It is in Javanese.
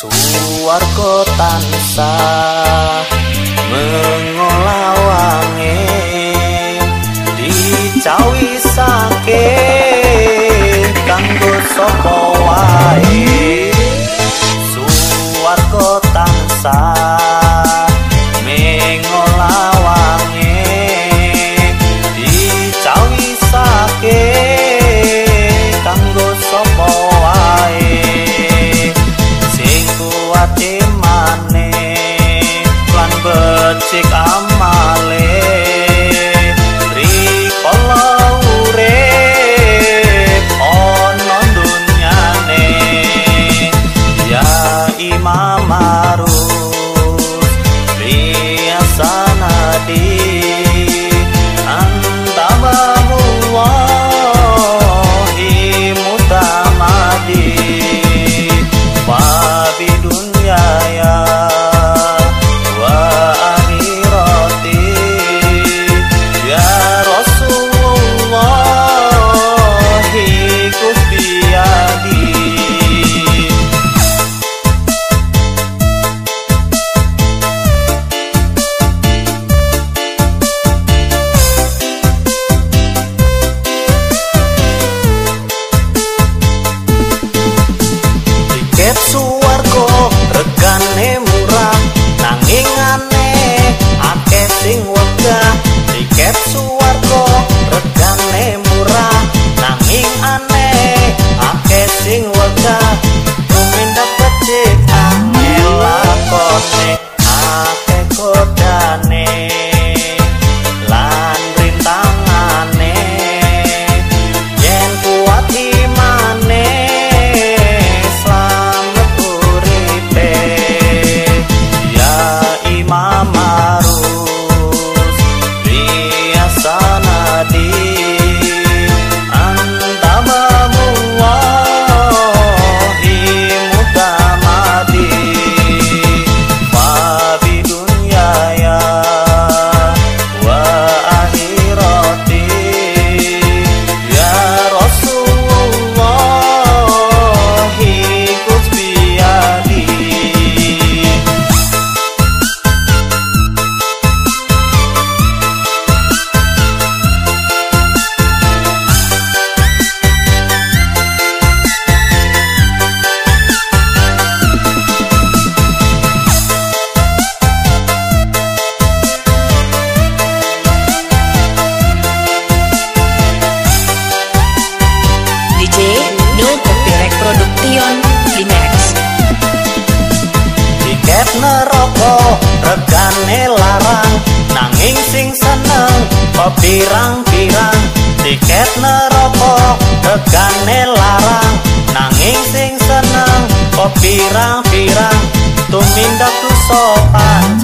Suar Suwargo tansah regane larang nanging sing seneng pepirang-pirang tiket neropo regane larang nanging sing seneng pepirang-pirang tumindak tu sopan